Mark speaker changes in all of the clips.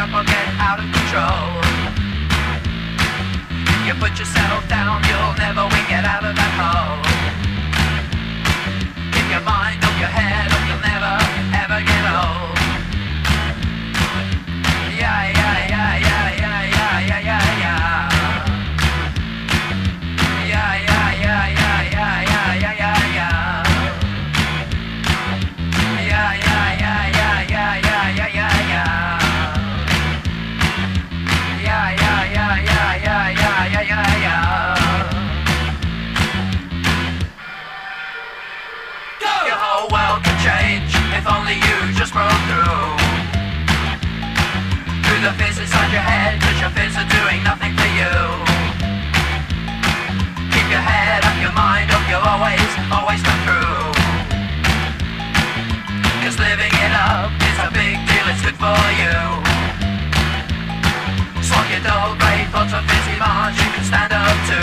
Speaker 1: shuffle get out of control. If only you just broke through. Through the fears inside your head, cause your fears are doing nothing for you. Keep your head up, your mind up, you'll always, always come through. Cause living it up is a big deal, it's good for you. Swap your dull grey thoughts of busy minds you can stand up to.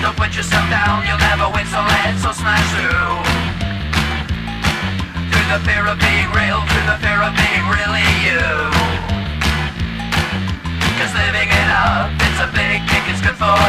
Speaker 1: Don't put yourself down, you'll never win, so let's all smash through. The fear of being real, to the fear of being really you. Cause living it up, it's a big kick, it's good for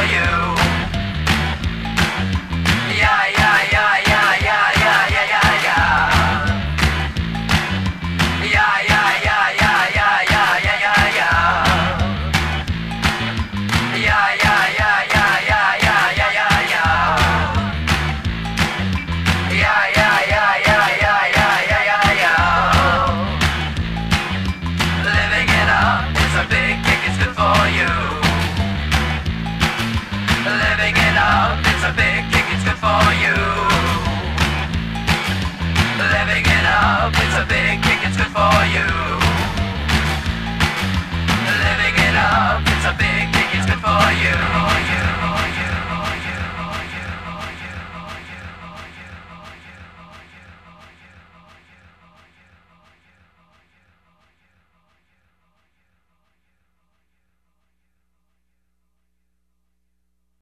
Speaker 1: it's a big kick, it's good for you.